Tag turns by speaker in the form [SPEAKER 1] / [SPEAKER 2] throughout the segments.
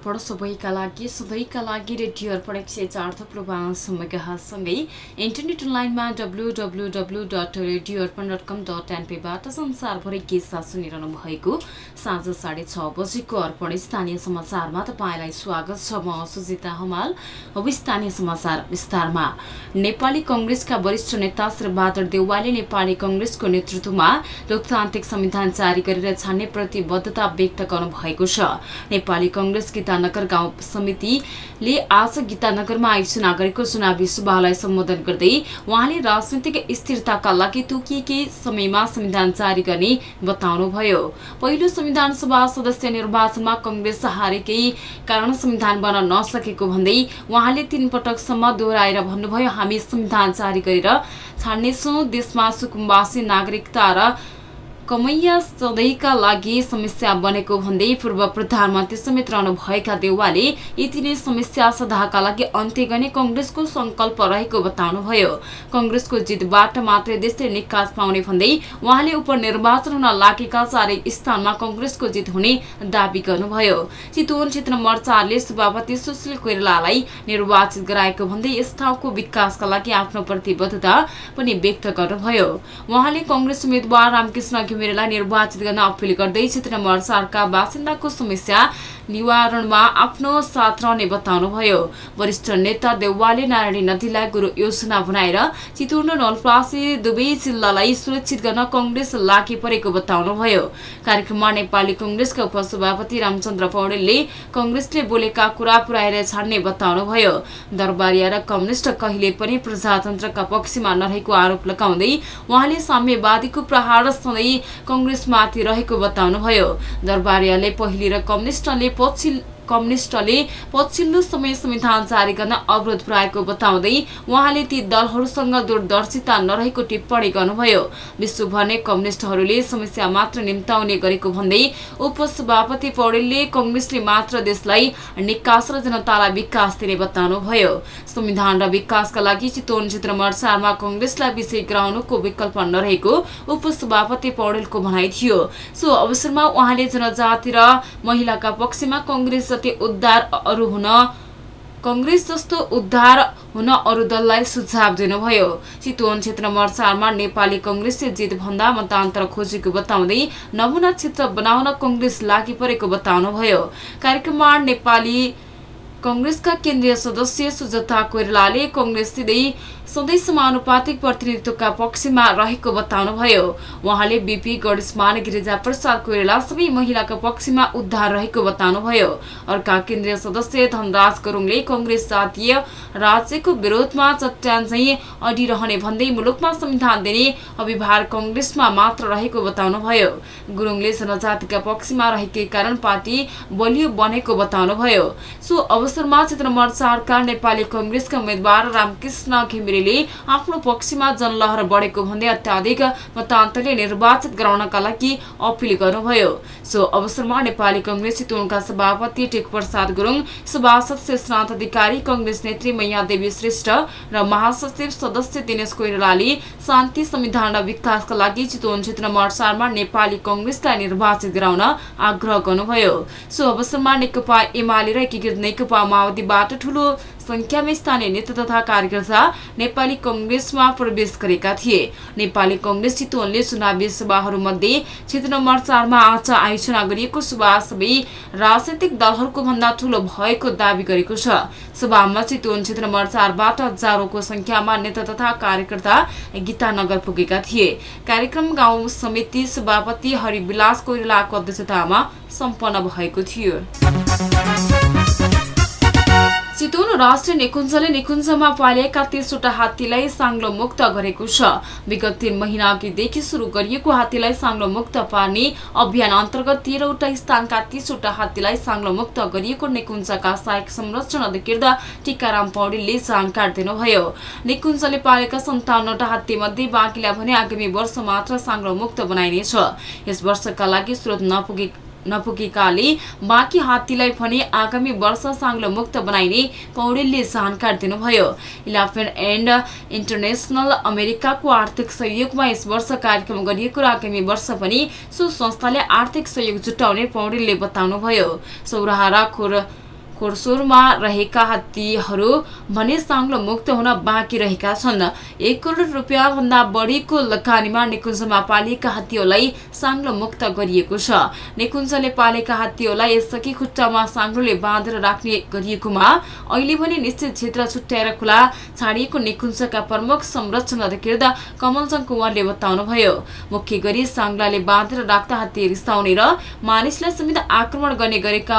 [SPEAKER 1] अर्पण सबैका लागि सधैँका लागि रेडियो अर्पण एक सय चार थुप्रो सँगै इन्टरनेट अनलाइनमा W W W dot radio Arpan dot com dot एनपीबाट संसारभरि के साथ सुनिरहनु भएको साँझ साढे छ बजेको अर्पण स्थानीय समाचारमा तपाईँलाई स्वागत छ। म सुजिता हमाल। अब स्थानीय समाचार विस्तारमा। नेपाली कङ्ग्रेसका वरिष्ठ नेता श्रीबहादुर देउवाले नेपाली कङ्ग्रेसको नेतृत्वमा लोकतान्त्रिक संविधान जारी गरेर छान्ने प्रतिबद्धता व्यक्त गर्नुभएको छ। नेपाली कंग्रेस गीतानगर गाउँ समितिले आज गीतानगरमा आयोजना गरेको चुनावी सभालाई सम्बोधन गर्दै उहाँले राजनैतिक स्थिरताका लागि तोकिएकै समयमा संविधान जारी गर्ने बताउनुभयो। पहिलो संविधान सभा सदस्य निर्वाचनमा कंग्रेस हारेकै कारण संविधान बन्न नसकेको भन्दै उहाँले तीन पटकसम्म दोहोऱ्याएर भन्नुभयो हामी संविधान जारी गरेर छाड्नेछौँ। देशमा सुकुम्बासी नागरिकता र कमैया सधैँका लागि समस्या बनेको भन्दै पूर्व प्रधानमन्त्री समेत रहनुभएका देउवाले यति नै समस्या सदाका लागि अन्त्य गर्ने कंग्रेसको संकल्प रहेको बताउनुभयो। कंग्रेसको जितबाट मात्रै देशले निकास पाउने भन्दै उहाँले उपनिर्वाचन हुन लागेका चारै स्थानमा कंग्रेसको जित हुने दावी गर्नुभयो। चितवन क्षेत्र मोर्चाले सभापति सुशील कोइरालालाई निर्वाचित गराएको भन्दै यस ठाउँको विकासका लागि आफ्नो प्रतिबद्धता पनि व्यक्त गर्नुभयो। उहाँले कंग्रेस उम्मेद्वार रामकृष्ण घिमिरेलाई निर्वाचित गर्न अपिल गर्दै क्षेत्र नम्बर चारका बासिन्दाको समस्या निवारणमा आफ्नो साथ रहने बताउनुभयो। वरिष्ठ नेता देउवाले नारायणी नदीलाई गुरु योजना बनाएर चितुर्ण नलप्रासी दुवै जिल्लालाई सुरक्षित गर्न कंग्रेस लागि परेको बताउनुभयो। कार्यक्रममा नेपाली कंग्रेसका उपसभापति रामचन्द्र पौडेलले कंग्रेसले बोलेका कुरा पुर्याएर छाड्ने बताउनुभयो। दरबारिया र कम्युनिष्ट कहिले पनि प्रजातन्त्रका पक्षमा नरहेको आरोप लगाउँदै उहाँले साम्यवादीको प्रहार सधैँ कंग्रेसमाथि रहेको बताउनुभयो। दरबारियाले पहिले र कम्युनिष्टले पश्चिम कम्युनिस्टले पछिल्लो समय संविधान जारी गर्न अवरोध पुर्याएको बताउँदै उहाँले ती दलहरूसँग दूरदर्शिता नरहेको टिप्पणी गर्नुभयो। विश्वभर नै कम्युनिस्टहरूले समस्या मात्र निम्ताउने गरेको भन्दै उपसभापति पौडेलले कंग्रेसले मात्र देशलाई निकास र जनतालाई विकास दिने बताउनुभयो। संविधान र विकासका लागि चितवन क्षेत्र मर्चारमा कंग्रेसलाई विषय गराउनुको विकल्प नरहेको उपसभापति पौडेलको भनाइ थियो। सो अवसरमा उहाँले जनजाति र महिलाका पक्षमा कंग्रेस जति उद्धार अरू हुन कंग्रेस जस्तो उद्धार हुन अरू दललाई सुझाव दिनुभयो। चितवन क्षेत्र मर्चारमा नेपाली कंग्रेसले जित भन्दा मतान्तर खोजेको बताउँदै नमुना क्षेत्र बनाउन कंग्रेस लागि परेको बताउनुभयो। कार्यक्रममा नेपाली कंग्रेसका केन्द्रीय सदस्य सुजता कोइरालाले कंग्रेस सिधै सधैँ समानुपातिक प्रतिनिधित्वका पक्षमा रहेको बताउनुभयो। उहाँले बीपी गणेशमान गिरिजा प्रसाद कोइराला सबै महिलाका पक्षमा उद्धार रहेको बताउनुभयो। अर्का केन्द्रीय सदस्य धनराज गुरुङले कंग्रेस जातीय राज्यको विरोधमा चट्यान चाहिँ अडिरहने भन्दै मुलुकमा संविधान दिने अभिभार कंग्रेसमा मात्र रहेको बताउनुभयो। गुरुङले जनजातिका पक्षमा रहेकै कारण पार्टी बलियो बनेको बताउनुभयो। सो अवसरमा क्षेत्र नम्बर चारका नेपाली कंग्रेसका उम्मेद्वार रामकृष्ण घिमिरे ओलीले आफ्नो पक्षमा जनलहर बढेको भन्दै अत्याधिक मतान्तरले निर्वाचित गराउनका लागि अपिल गर्नुभयो। सो अवसरमा नेपाली कंग्रेस चितवनका सभापति टेक प्रसाद गुरुङ सभासद शेषनाथ अधिकारी कंग्रेस नेत्री मैया देवी श्रेष्ठ र महासचिव सदस्य दिनेश कोइरालाले शान्ति संविधान र विकासका लागि चितवन क्षेत्र नम्बर नेपाली कंग्रेसलाई निर्वाचित गराउन आग्रह गर्नुभयो। सो अवसरमा नेकपा एमाले र एकीकृत नेकपा माओवादीबाट ठूलो संख्यामा स्थानीय नेता तथा कार्यकर्ता नेपाली कंग्रेसमा प्रवेश गरेका थिए। नेपाली कंग्रेस चितवनले चुनावी सभाहरूमध्ये क्षेत्र नम्बर चारमा आज आयोजना गरिएको सभा सबै राजनैतिक दलहरूको भन्दा ठूलो भएको दावी गरेको छ। सभामा चितवन क्षेत्र नम्बर चारबाट हजारौंको संख्यामा नेता तथा कार्यकर्ता गीतानगर पुगेका थिए। कार्यक्रम गाउँ समिति सभापति हरिविलास कोइरालाको अध्यक्षतामा सम्पन्न भएको थियो। चितवन राष्ट्रिय निकुञ्जले निकुञ्जमा पालिएका तीसवटा हात्तीलाई साङ्लो मुक्त गरेको छ। विगत तीन महिना अघिदेखि शुरू गरिएको हात्तीलाई साङ्लो मुक्त पार्ने अभियान अन्तर्गत तेह्रवटा स्थानका तीसवटा हात्तीलाई साङ्लो मुक्त गरिएको निकुञ्जका सहायक संरक्षण अधिकृत टीकाराम पौडेलले जानकारी दिनुभयो। निकुञ्जले पालेका सन्ताउन्नवटा हात्ती मध्ये बाँकीलाई भने आगामी वर्ष मात्र साङ्लो मुक्त बनाइनेछ। यस वर्षका लागि स्रोत नपुगे नपुगेकाले बाँकी हात्तीलाई भने आगामी वर्ष साङ्लो मुक्त बनाइने पौडेलले जानकारी दिनुभयो। इलाफेन्ट एन्ड इन्टरनेसनल अमेरिकाको आर्थिक सहयोगमा यस वर्ष कार्यक्रम गरिएको र आगामी वर्ष पनि सो संस्थाले आर्थिक सहयोग जुटाउने पौडेलले बताउनुभयो। सौराहा खोर कोर्सोरमा रहेका हात्तीहरू भने साङ्लो मुक्त हुन बाँकी रहेका छन्। एक करोड रुपियाँ भन्दा बढीको लगानीमा निकुञ्जमा पालिएका हात्तीहरूलाई साङ्लो मुक्त गरिएको छ। निकुञ्जले पालेका हात्तीहरूलाई यसअघि खुट्टामा साङ्लोले बाँधेर राख्ने गरिएकोमा अहिले भने निश्चित क्षेत्र छुट्याएर खुला छाडिएको निकुञ्जका प्रमुख संरक्षण अधिकृत कमलचन्द कुमारले बताउनुभयो। मुख्य गरी साङ्लाले बाँधेर राख्दा हात्ती रिसाउने र मानिसलाई समेत आक्रमण गर्ने गरेका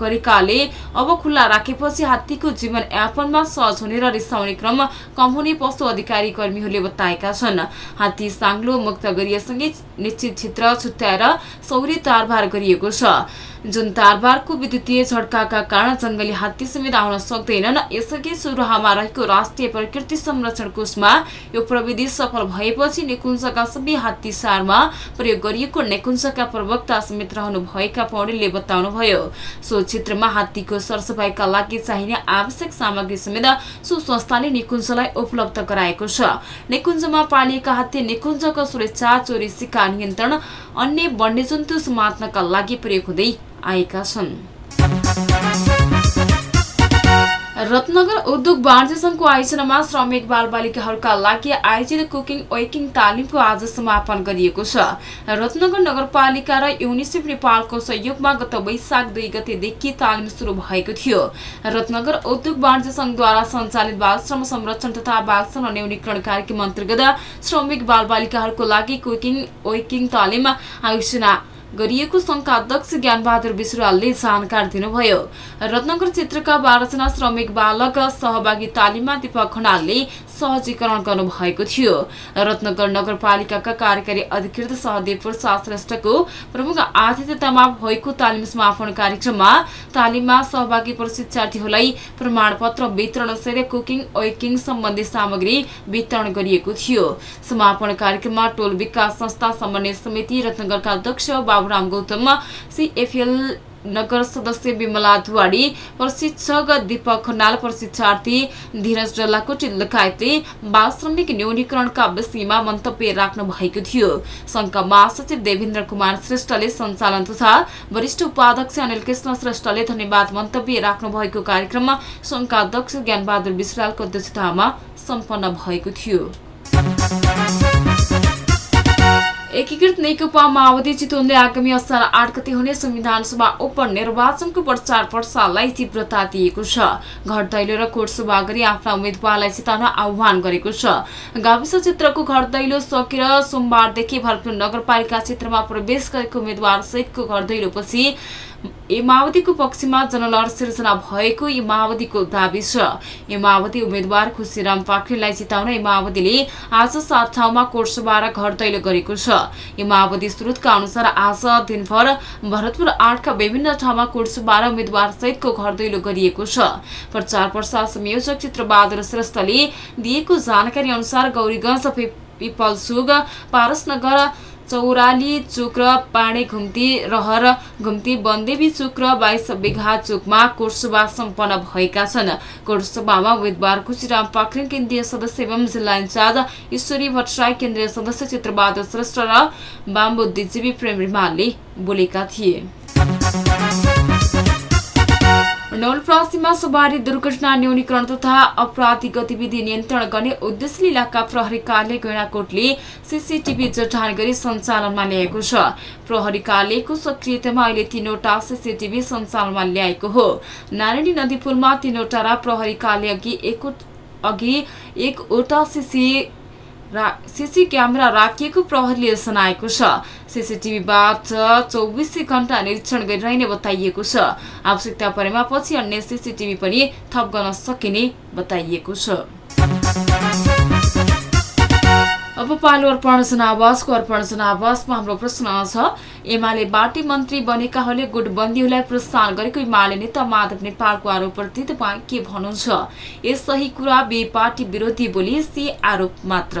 [SPEAKER 1] गरेकाले अब खुल्ला राखेपछि हात्तीको जीवन यापनमा सहज हुने र रिसाउने क्रम कम हुने पशु अधिकारी कर्मीहरूले बताएका छन्। हात्ती साङ्लो मुक्त गरिएसँगै निश्चित क्षेत्र छुट्याएर सौर्य तारबार गरिएको छ। जुन तारबारको विद्युतीय झड्काका कारण जंगली हात्ती समेत आउन सक्दैनन् यसअघि सुरुहामा रहेको राष्ट्रिय प्रकृति संरक्षण कोषमा यो प्रविधि सफल भएपछि निकुञ्जका सबै हात्ती सारमा प्रयोग गरिएको नेकुञ्जका प्रवक्ता समेत रहनु भएका पौडेलले बताउनुभयो। सो क्षेत्रमा हात्तीको सरसफाईका लागि चाहिने आवश्यक सामग्री समेत सो संस्थाले निकुञ्जलाई उपलब्ध गराएको छ। निकुञ्जमा पालिएका हात्ती निकुञ्जको सुरक्षा चोरी सिक्का नियन्त्रण अन्य वन्यजन्तु समात्नका लागि प्रयोग हुँदै आएका छन्। रत्नगर उद्योग वाणिज्य संघको आयोजनामा श्रमिक बालबालिकाहरूका लागि आयोजित कुकिङ वेकिङ तालिमको आज समापन गरिएको छ। रत्नगर नगरपालिका र युनिसेफ नेपालको सहयोगमा गत वैशाख दुई गतेदेखि तालिम सुरु भएको थियो। रत्नगर उद्योग वाणिज्य संघद्वारा सञ्चालित बाल श्रम संरक्षण तथा बाल श्रम न्यूनीकरण कार्यक्रम अन्तर्गत श्रमिक बालबालिकाहरूको लागि कुकिङ वेकिङ तालिम आयोजना गरिएको संघका अध्यक्ष ज्ञानबहादुर विश्रालले जानकारी दिनुभयो। रत्नगर क्षेत्रका बाह्रजना श्रमिक बालक सहभागी तालिममा दीपक खनालले सहजीकरण गर्नुभएको थियो। रत्नगर नगरपालिकाका कार्यकारी अधिकृत सहदेव प्रसाद श्रेष्ठको प्रमुख आतिथ्यतामा भएको तालिम समापन कार्यक्रममा तालिममा सहभागी प्रशिक्षार्थीहरूलाई प्रमाणपत्र वितरण सहित कुकिङ वेकिङ सम्बन्धी सामग्री वितरण गरिएको थियो। समापन कार्यक्रममा टोल विकास संस्था समन्वय समिति रत्नगरका अध्यक्ष बाबुराम गौतम सिएफएल नगर सदस्य विमला धुवाडी प्रशिक्षक दीपक खनाल प्रशिक्षार्थी धीरज डल्लाकोटी लगायतले बाल श्रमिक न्यूनीकरणका विषयमा मन्तव्य राख्नु भएको थियो। संघका महासचिव देवेन्द्र कुमार श्रेष्ठले सञ्चालन तथा वरिष्ठ उपाध्यक्ष अनिल कृष्ण श्रेष्ठले धन्यवाद मन्तव्य राख्नु भएको कार्यक्रममा संघका अध्यक्ष ज्ञानबहादुर विश्रालको अध्यक्षतामा सम्पन्न भएको थियो। एकीकृत नेकपा माओवादी चितवनले आगामी असार आठ गते हुने संविधान सभा उपनिर्वाचनको प्रचार प्रसारलाई तीव्रता दिएको छ। घर दैलो र कोट सभा गरी आफ्ना उम्मेद्वारलाई जिताउन आह्वान गरेको छ। गाविस क्षेत्रको घर दैलो सकेर सोमबारदेखि भरतपुर नगरपालिका क्षेत्रमा प्रवेश गरेको उम्मेद्वार सहितको घर दैलोपछि ए माओवादीको पक्षमा जनलहर सिर्जना भएको यी माओवादीको दावी छ। यी माओवादी उम्मेद्वार खुसीराम पाखरेललाई जिताउन यी माओवादीले आज सात ठाउँमा कोर्सबा र घर दैलो गरेको छ। यी माओवादी स्रोतका अनुसार आज दिनभर भरतपुर आठका विभिन्न ठाउँमा कोर्सबा र उम्मेद्वार सहितको घर दैलो गरिएको छ। प्रचार प्रसार संयोजक चित्रबहादुर श्रेष्ठले दिएको जानकारी अनुसार गौरीगंज पिपलसुग पारसनगर चौराली चोक र घुम्ती रहर घुम्ती बन्देवी चोक र बाइस बिघा चोकमा कोटसभा सम्पन्न भएका छन्। कोटसभामा उम्मेद्वार खुसीराम पाखरिङ केन्द्रीय सदस्य एवं जिल्ला इन्चार्ज ईश्वरी भट्टराई केन्द्रीय सदस्य चित्रबहादुर श्रेष्ठ र बाम्बु दिजीवी प्रेम रिमालले बोलेका थिए। नवलप्रासीमा सवारी दुर्घटना न्यूनीकरण तथा अपराधी गतिविधि नियन्त्रण गर्ने उद्देश्यले इलाका प्रहरी कार्य गैँडाकोटले सीसीटीभी जटान गरी सञ्चालनमा ल्याएको छ। प्रहरी कार्यालयको सक्रियतामा अहिले तीनवटा सीसीटीभी सञ्चालनमा ल्याएको हो। नारायणी नदी पुलमा तीनवटा र प्रहरी कार्य अघि एकवटा सीसी सिसी क्यामेरा राखिएको प्रहरीले जनाएको छ। सिसिटिभीबाट चौबिसै घण्टा निरीक्षण गरिरहने बताइएको छ। आवश्यकता परेमा पछि अन्य सिसिटिभी पनि थप गर्न सकिने बताइएको छ। अब पालो अर्पण जनावासको अर्पण जनावासमा हाम्रो प्रश्न छ। एमाले बाटी मन्त्री बनेकाहरूले गुटबन्दीहरूलाई प्रोत्साहन गरेको एमाले नेता माधव नेपालको आरोपप्रति तपाईँ के भन्नुहुन्छ? यस सही कुरा बे पार्टी विरोधी बोली सी आरोप मात्र।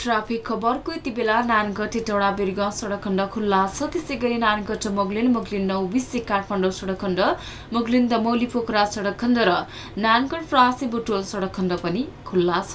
[SPEAKER 1] ट्राफिक खबरको यति बेला नानगढ टेटौडा बिर्ग सडक खण्ड खुल्ला छ। त्यसै गरी नानगढ मोगलिन मोगलिन नौ बिसी काठमाडौँ सडक खण्ड मोगलिन दमौली पोखरा सडक खण्ड र नानगढ फ्रासी बुटोल सडक खण्ड पनि खुल्ला छ।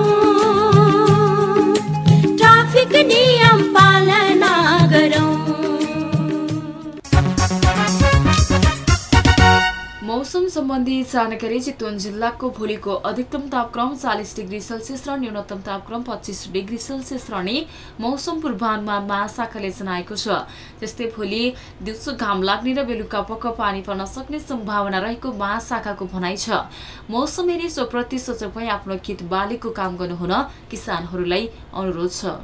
[SPEAKER 1] मौसम सम्बन्धी जानकारी चितवन जिल्लाको भोलिको अधिकतम तापक्रम चालिस डिग्री सेल्सियस र न्यूनतम तापक्रम पच्चिस डिग्री सेल्सियस रहने मौसम पूर्वानुमान महाशाखाले जनाएको छ। त्यस्तै भोलि दिउँसो घाम लाग्ने र बेलुका पक्क पानी पर्न सक्ने सम्भावना रहेको महाशाखाको भनाइ छ। मौसम हेरी सोप्रति सजग भई आफ्नो खेत बालीको काम गर्नुहुन किसानहरूलाई अनुरोध छ।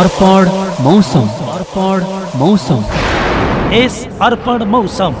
[SPEAKER 2] अर्पण मौसम। अर्पण मौसम।
[SPEAKER 3] यस अर्पण मौसम।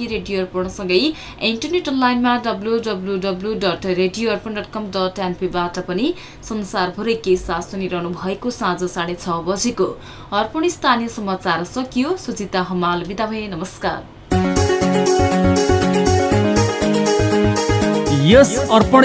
[SPEAKER 1] रेडियो अर्पणसँगै इन्टरनेट अनलाइनमा W W W dot radio Arpan dot com dot एनपीबाट पनि संसारभरै के साथ सुनिरहनु भएको साँझ साढे छ बजेको अर्पण स्थानीय समाचार सकियो। सुजिता हमाल बिदा भए। नमस्कार।
[SPEAKER 3] यस अर्पण